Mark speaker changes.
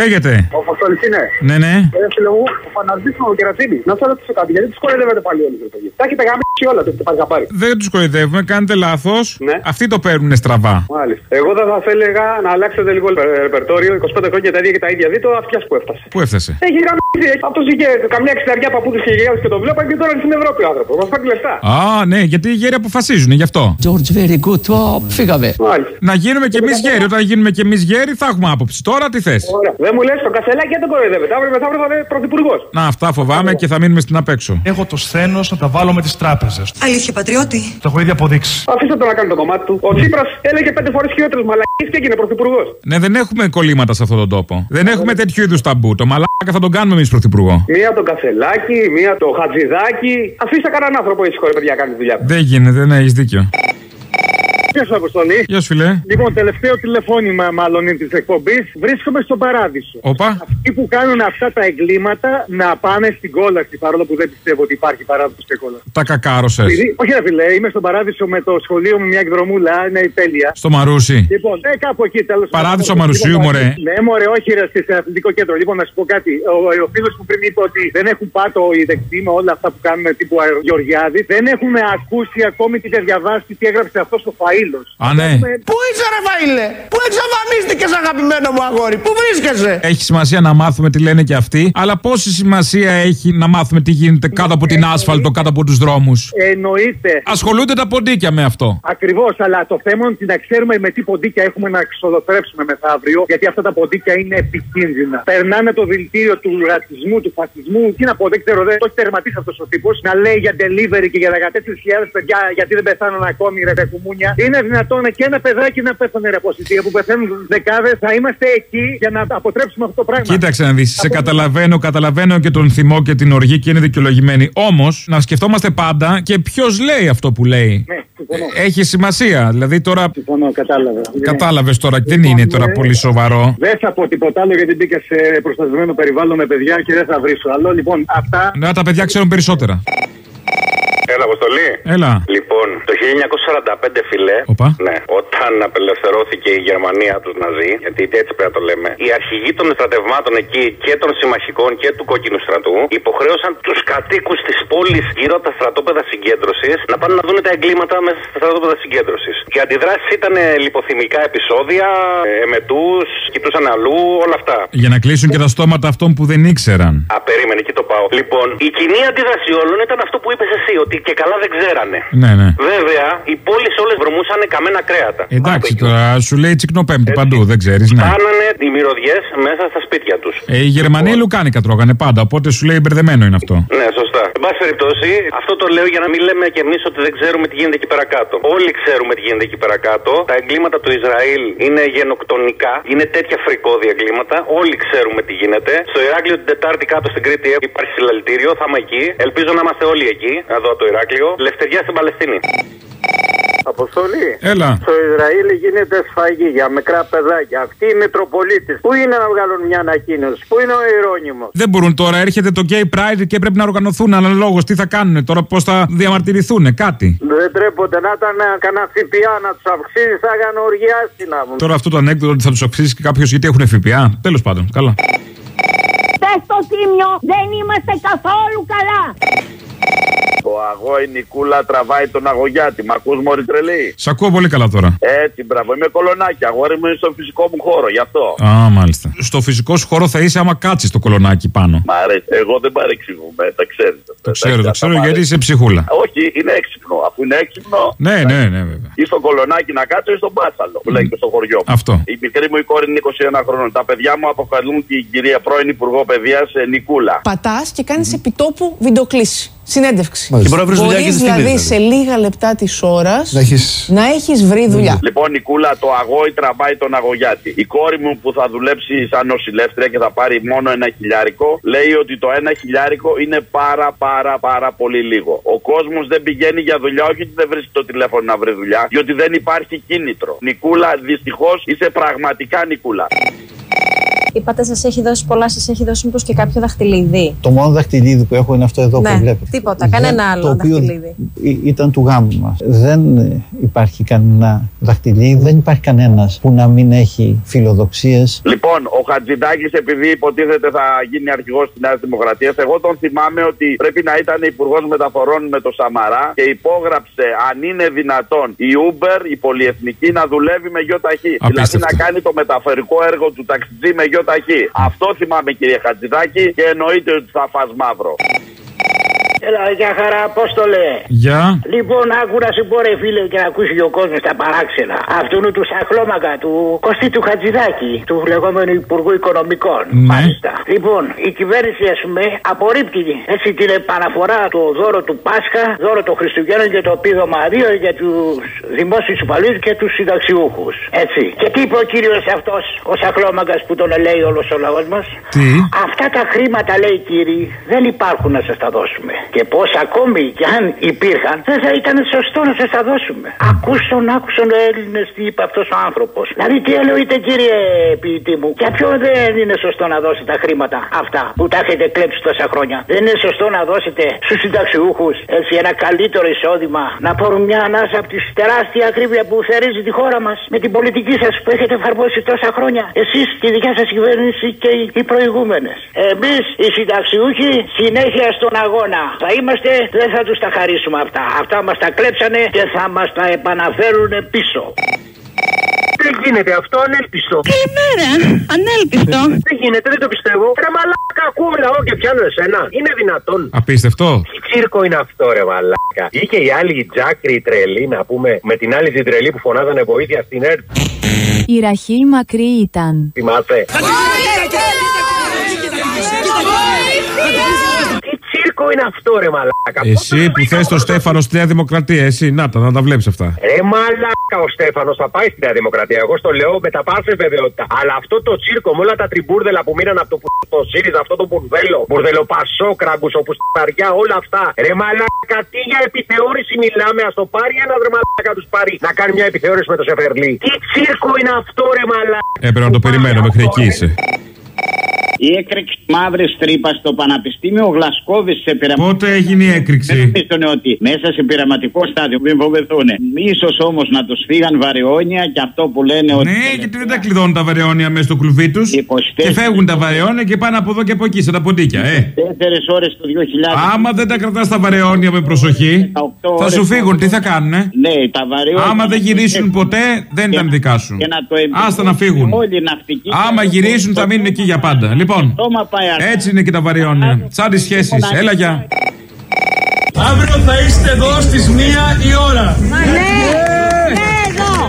Speaker 1: Λέγεται.
Speaker 2: Ο Φασόλη είναι.
Speaker 1: Ναι, ναι.
Speaker 2: Ε, φίλε μου, ο Φαναρδί ο Κερατσίνη. Να σα ρωτήσω κάτι, γιατί τους κοροϊδεύετε πάλι όλοι οι παιδιά. Τα έχετε γαμίσει όλα, το έχετε πάρει χαπάρι.
Speaker 1: Δεν τους κοροϊδεύουμε, κάνετε λάθος.
Speaker 2: Ναι.
Speaker 1: Αυτοί το παίρνουν στραβά.
Speaker 2: Μάλιστα. Εγώ θα σας έλεγα να αλλάξετε λίγο ρεπερτόριο. 25 χρόνια τα ίδια και τα ίδια. Δείτε το αυτιά που έφτασε.
Speaker 1: Πού έφτασε;
Speaker 2: Έχει γραμμίσει. Αυτό είχε καμιά εξαριά παππούδες και γεγάδε και το βλέπαν και τώρα είναι στην Ευρώπη ο άνθρωπος. Μας πάρει λεφτά.
Speaker 1: Α, ναι, γιατί οι γέροι αποφασίζουν γι' αυτό.
Speaker 3: George, very good. Oh, φύγαμε.
Speaker 2: Μάλιστα.
Speaker 1: Να γίνουμε κι εμείς γέροι. Όταν γίνουμε κι εμείς γέροι θα έχουμε άποψη. Τώρα τι θες;
Speaker 2: Ωραία. Δεν μου λες το κασελάκι δεν το κοροϊδεύετε. Αύριο μεθαύριο θα είναι πρωθυπουργός.
Speaker 1: Να, αυτά φοβάμαι και θα μείνουμε στην απέξω.
Speaker 4: Έχω το σθένος να τα βάλω με τις τράπεζες.
Speaker 5: Αλήθεια, πατριώτη.
Speaker 4: Το έχω ήδη αποδείξει.
Speaker 2: Αφήστε το να κάνει το κομμάτι του. Ο Τσίπρας έλεγε πέντε φορές χειρότερε μαλακίε και έγινε πρωθυπουργός.
Speaker 1: Ναι, δεν έχουμε κολλήματα σε αυτόν τον τόπο. Δεν έχουμε τέτοιου είδους ταμπού. Το μαλάκα θα τον κάνουμε εμεί πρωθυπουργό.
Speaker 2: Μία το κασελάκι, μία το χατζηδάκι. Αφήστε κανέναν άνθρωπο έτσι χωρί παιδιά να κάνει τη δουλειά του.
Speaker 1: Δεν γίνεται, δεν έχεις δίκιο.
Speaker 2: Γεια σου, Αποστολή.
Speaker 1: Γεια σου, φιλέ.
Speaker 2: Λοιπόν, τελευταίο τηλεφώνημα μάλλον της εκπομπής. Βρίσκομαι στον παράδεισο.
Speaker 1: Όπα.
Speaker 2: Αυτοί που κάνουν αυτά τα εγκλήματα να πάνε στην κόλαση, παρόλο που δεν πιστεύω ότι υπάρχει παράδεισο σε κόλαση.
Speaker 1: Τα κακάρωσες.
Speaker 2: Επειδή- Όχι, ρε φιλέ, είμαι στον παράδεισο με το σχολείο μου μια εκδρομούλα, είναι η τέλεια.
Speaker 1: Στο Μαρούσι.
Speaker 2: Λοιπόν, ε, κάπου εκεί τέλος
Speaker 1: Παράδεισο Μαρουσίου, μωρέ.
Speaker 2: Ναι, μωρέ, όχι, ρε, σε αθλητικό κέντρο. Λοιπόν, να σου πω κάτι. Ο, ο φίλος που πριν είπε ότι δεν έχουν πάτο οι δεξιοί με όλα αυτά που κάνουν τύπου αε- Γεωργιάδη, δεν έχουν ακούσει ακόμη τι δεν διαβάσει τι έγραψε αυτός στο φαΐλο.
Speaker 1: Α, ναι.
Speaker 6: Πού είσαι ρε Φαΐλε, πού εξαφανίστηκες αγαπημένο μου αγόρι, πού βρίσκεσαι;
Speaker 1: Έχει σημασία να μάθουμε τι λένε και αυτοί, αλλά πόση σημασία έχει να μάθουμε τι γίνεται κάτω από την άσφαλτο, κάτω από τους δρόμους;
Speaker 2: Εννοείται.
Speaker 1: Ασχολούνται τα ποντίκια με αυτό.
Speaker 2: Ακριβώς, αλλά το θέμα είναι ότι να ξέρουμε με τι ποντίκια έχουμε να ξοδοθρέψουμε μεθαύριο, γιατί αυτά τα ποντίκια είναι επικίνδυνα. Περνάνε το δηλητήριο του ρατσισμού, του φασισμού. Τι να πω, δεν ξέρω, δεν το έχει τερματίσει αυτός ο τύπος. Να λέει για delivery και για 14.000 παιδιά, γιατί δεν πεθάνουν ακόμη, ρε τα κουμούνια. Είναι δυνατόν και ένα παιδάκι να πέθανε ρε ποσιτία που πεθαίνουν δεκάδες. Θα είμαστε εκεί για να αποτρέψουμε αυτό το πράγμα.
Speaker 1: Κοίταξε να δεις. Σε καταλαβαίνω, καταλαβαίνω και τον θυμό και την οργή και είναι δικαιολογημένοι. Όμως, να σκεφτόμαστε πάντα και ποιος λέει αυτό που λέει.
Speaker 2: Ναι, συμφωνώ.
Speaker 1: Έχει σημασία. Δηλαδή τώρα.
Speaker 2: Συμφωνώ, κατάλαβα.
Speaker 1: Κατάλαβες τώρα, δεν
Speaker 2: Λοιπόν,
Speaker 1: είναι τώρα
Speaker 2: ναι.
Speaker 1: πολύ σοβαρό;
Speaker 2: Δεν θα πω τίποτα άλλο γιατί μπήκα σε προστατευμένο περιβάλλον με παιδιά και δεν θα βρίσω άλλο. Λοιπόν, αυτά.
Speaker 1: Ναι, τα παιδιά ξέρουν περισσότερα.
Speaker 7: Έλα, Αποστολή.
Speaker 1: Έλα.
Speaker 7: Λοιπόν, το 1945, φιλέ.
Speaker 1: Οπα.
Speaker 7: Ναι, όταν απελευθερώθηκε η Γερμανία τους Ναζί, γιατί έτσι πρέπει να το λέμε, οι αρχηγοί των στρατευμάτων εκεί και των συμμαχικών και του κόκκινου στρατού υποχωρέωσαν τους κατοίκους της πόλης γύρω από τα στρατόπεδα συγκέντρωσης να πάνε να δουν τα εγκλήματα μέσα στα στρατόπεδα συγκέντρωσης. Οι αντιδράσεις ήταν ε, λιποθυμικά επεισόδια, εμετούς, κοιτούσαν αλλού, όλα αυτά.
Speaker 1: Για να κλείσουν και τα στόματα αυτών που δεν ήξεραν.
Speaker 7: Α, περίμενε, εκεί το πάω. Λοιπόν, η κοινή αντίδραση όλων ήταν αυτό που είπες εσύ, ότι και καλά δεν ξέρανε.
Speaker 1: Ναι, ναι.
Speaker 7: Βέβαια, οι πόλεις όλες βρωμούσαν καμένα κρέατα.
Speaker 1: Εντάξει
Speaker 7: Από εκεί.
Speaker 1: τώρα, σου λέει τσικνοπέμπτη παντού, δεν ξέρεις, ναι.
Speaker 7: Φτάνανε οι μυρωδιές μέσα στα σπίτια τους.
Speaker 1: Ε, οι Γερμανοί λουκάνικα τρώγανε πάντα, οπότε σου λέει μπερδεμένο είναι αυτό.
Speaker 7: Ναι, σωστά. Εν πάση περιπτώσει, αυτό το λέω για να μην λέμε κι εμείς ότι δεν ξέρουμε τι γίνεται εκεί πέρα κάτω. Όλοι ξέρουμε τι γίνεται εκεί πέρα κάτω. Τα εγκλήματα του Ισραήλ είναι γενοκτονικά. Είναι τέτοια φρικόδια εγκλήματα. Όλοι ξέρουμε τι γίνεται. Στο Ηράκλειο την Τετάρτη κάτω στην Κρήτη υπάρχει συλλαλητήριο. Θα είμαι εκεί. Ελπίζω να είμαστε όλοι εκεί. Εδώ το Ηράκλειο. Λευτεριά στην Παλαιστίνη.
Speaker 2: Αποστολή.
Speaker 1: Έλα.
Speaker 2: Στο Ισραήλ γίνεται σφαγή για μικρά παιδάκια. Αυτοί οι Μητροπολίτες. Πού είναι να βγάλουν μια ανακοίνωση, Πού είναι ο Ιερόνιμος;
Speaker 1: Δεν μπορούν τώρα, έρχεται το Gay Pride και πρέπει να οργανωθούν αναλόγω. Τι θα κάνουν τώρα, πώς θα διαμαρτυρηθούν, κάτι.
Speaker 2: Δεν τρέπονται να ήταν κανένα ΦΠΑ να τους αυξήσεις, θα έκανε οργιάστη να μου.
Speaker 1: Τώρα αυτό το ανέκδοτο ότι θα τους αυξήσει και κάποιος γιατί έχουν ΦΠΑ. Τέλος πάντων, καλά.
Speaker 8: Πες στο τίμιο, δεν είμαστε καθόλου καλά.
Speaker 9: Το αγώ η Νικούλα τραβάει τον αγωγιάτη. Μ' ακούς μωρή τρελή;
Speaker 1: Σ' ακούω πολύ καλά τώρα.
Speaker 9: Έτσι, μπράβο. Είμαι κολονάκι. Αγόρι μου είναι στο φυσικό μου χώρο. Γι' αυτό.
Speaker 1: Α, μάλιστα. Στο φυσικό σου χώρο θα είσαι άμα κάτσεις το κολονάκι πάνω.
Speaker 9: Μ' αρέσει. Εγώ δεν παρεξηγούμε. Τα ξέρετε.
Speaker 1: Το ξέρω, το ξέρω γιατί είσαι ψυχούλα.
Speaker 9: Όχι, είναι έξυπνο. Αφού είναι έξυπνο.
Speaker 1: Ναι, ναι, ναι, βέβαια.
Speaker 9: Ή στο κολονάκι να κάτσω ή στον μπάσαλο. Που λέει και στο χωριό μου.
Speaker 1: Αυτό.
Speaker 9: Η μικρή μου η κόρη είναι 21 χρόνων. Τα παιδιά μου αποκαλούν την κυρία πρώην Υπουργό Παιδείας Νικούλα.
Speaker 10: Πατάς και κάνεις επιτόπου βιντεοκλήση. Συνέντευξη.
Speaker 6: Και μπορεί να βρεις δουλειά
Speaker 10: Μπορείς
Speaker 6: και στη στιγμή,
Speaker 10: δηλαδή
Speaker 6: δηλαδή.
Speaker 10: σε λίγα λεπτά της ώρας
Speaker 6: Να έχεις-
Speaker 10: να έχεις βρει δουλειά.
Speaker 9: Λοιπόν, Νικούλα, το αγόη τραβάει τον αγωγιάτη. Η κόρη μου που θα δουλέψει σαν νοσηλεύτρια και θα πάρει μόνο ένα χιλιάρικο, λέει ότι το ένα χιλιάρικο είναι πάρα πάρα πάρα πολύ λίγο. Ο κόσμος δεν πηγαίνει για δουλειά, όχι ότι δεν βρίσκει το τηλέφωνο να βρει δουλειά, διότι δεν υπάρχει κίνητρο. Νικούλα, δυστυχώς είσαι πραγματικά Νικούλα.
Speaker 5: Είπατε σας έχει δώσει πολλά, σας έχει δώσει μήπως και κάποιο δαχτυλίδι;
Speaker 11: Το μόνο δαχτυλίδι που έχω είναι αυτό εδώ
Speaker 5: Ναι,
Speaker 11: που βλέπετε.
Speaker 5: τίποτα, κανένα άλλο
Speaker 11: το οποίο
Speaker 5: δαχτυλίδι.
Speaker 11: ή- ήταν του γάμου μας. Δεν ε, υπάρχει κανένα δαχτυλίδι, δεν υπάρχει κανένας που να μην έχει φιλοδοξίες.
Speaker 9: Λοιπόν, ο Χατζηδάκης, επειδή υποτίθεται θα γίνει αρχηγός της Νέας Δημοκρατίας, εγώ τον θυμάμαι ότι πρέπει να ήταν υπουργός μεταφορών με το Σαμαρά και υπόγραψε αν είναι δυνατόν η Uber, η πολυεθνική, να δουλεύει με γιο ταχύ. Δηλαδή να κάνει το μεταφορικό έργο του ταξιτζή με γιο ταχύ. Αυτό θυμάμαι, κύριε Χατζηδάκη, και εννοείται ότι θα φας μαύρο.
Speaker 12: Έλα, για χαρά, Απόστολε.
Speaker 1: Γεια.
Speaker 12: Λοιπόν, άκου να σου πω, ρε φίλε, και να ακούσει και ο κόσμος τα παράξενα. Αυτού του σαχλώμακα του Κωστή του Χατζηδάκη, του λεγόμενου Υπουργού Οικονομικών.
Speaker 1: Ναι.
Speaker 12: Μάλιστα. Λοιπόν, η κυβέρνηση, ας πούμε, απορρίπτει έτσι την επαναφορά του δώρο του Πάσχα, δώρο των Χριστουγέννων και το επίδομα 2 για τους δημόσιους υπαλλήλους και τους συνταξιούχους. Έτσι. Και τι είπε ο κύριος αυτός, ο σαχλώμακα που τον λέει όλος ο λαός μας;
Speaker 1: Τι;
Speaker 12: Αυτά τα χρήματα, λέει κύριοι, δεν υπάρχουν να σας τα δώσουμε. Και πώς ακόμη κι αν υπήρχαν, δεν θα ήταν σωστό να σας τα δώσουμε. Ακούσον, άκουσον ο Έλληνες τι είπε αυτός ο άνθρωπος. Δηλαδή, τι εννοείται, κύριε ποιητή μου, για ποιο δεν είναι σωστό να δώσετε τα χρήματα αυτά που τα έχετε κλέψει τόσα χρόνια; Δεν είναι σωστό να δώσετε στους συνταξιούχους έτσι ένα καλύτερο εισόδημα να πάρουν μια ανάσα από τη τεράστια ακρίβεια που θερίζει τη χώρα μας με την πολιτική σας που έχετε εφαρμόσει τόσα χρόνια. Εσείς, τη δικιά σας κυβέρνηση και οι- οι προηγούμενες. Εμείς, οι συνταξιούχοι, συνέχεια στον αγώνα. Θα είμαστε, δεν θα τους τα χαρίσουμε αυτά. Αυτά μας τα κλέψανε και θα μας τα επαναφέρουν πίσω.
Speaker 13: Δεν γίνεται αυτό, ανέλπιστο.
Speaker 8: Καλημέρα. Ανέλπιστο.
Speaker 13: Δεν γίνεται, δεν το πιστεύω. Ρε μαλάκα, ακούω λαό και πιάνω εσένα. Είναι δυνατόν.
Speaker 1: Απίστευτο.
Speaker 13: Τι τσίρκο είναι αυτό, ρε μαλάκα. Είχε η άλλη η Τζάκρη η τρελή, να πούμε, με την άλλη την τρελή που φωνάζανε βοήθεια στην ΕΡΤ.
Speaker 14: Η Ραχίλ μακρύ ήταν.
Speaker 13: Θυμάσαι. Τι τσίρκο είναι αυτό, ρε μαλάκα.
Speaker 1: Εσύ που θες το Στέφανο στη Νέα Δημοκρατία, εσύ να τα, να τα βλέπεις αυτά.
Speaker 13: Ρε μαλάκα ο Στέφανος θα πάει στη Νέα Δημοκρατία. Εγώ στο λέω με τα πάσε βεβαιότητα. Αλλά αυτό το τσίρκο με όλα τα τριμπούρδελα που μείναν από το, που- το ΣΥΡΙΖΑ, αυτό το μπουρδέλο, μπουρδέλο πασόκραγκου, όπου σταριά, όλα αυτά. Ρε μαλάκα, τι για επιθεώρηση μιλάμε, ας το πάρει ένα ρε μαλάκα τους πάρει να κάνει μια επιθεώρηση με το Σεφερλί. Τι τσίρκο είναι αυτό, ρε μαλάκα;
Speaker 1: Έπρεπε να το περιμένω, μέχρι εκεί είσαι.
Speaker 15: Η έκρηξη μαύρης τρύπας στο Πανεπιστήμιο Γλασκόβη σε πειραματικό.
Speaker 1: Πότε έγινε η έκρηξη;
Speaker 15: Δεν νομίζουν ότι μέσα σε πειραματικό στάδιο μην φοβηθούν. σω όμως να τους φύγαν βαρεώνια και αυτό που λένε ότι.
Speaker 1: Ναι, γιατί δεν τα κλειδώνουν τα βαρεώνια μέσα στο κλουβί τους. Και φεύγουν τα βαρεώνια και πάνε από εδώ και από εκεί, σε τα ποντίκια, ε.
Speaker 15: 4 ώρες το 2000.
Speaker 1: Άμα δεν τα κρατάς τα βαρεώνια με προσοχή, θα σου φύγουν. Τι θα κάνουνε;
Speaker 15: Ναι, τα βαρεώνια.
Speaker 1: Άμα δεν γυρίσουν ποτέ, δεν ήταν δικά σου.
Speaker 15: Και να το εμπιστευτούν
Speaker 1: Άστα να φύγουν.
Speaker 15: Όλοι οι ναυτικοί.
Speaker 1: Άμα γυρίσουν, θα μείνουν εκεί για πάντα. Λοιπόν,
Speaker 15: Τόμα πάει αργά.
Speaker 1: έτσι είναι και τα βαρεώνια. Σαν τις σχέσεις. Έλα, γεια.
Speaker 4: Αύριο θα είστε εδώ στις μία η ώρα.
Speaker 16: Ναι, ναι, εδώ.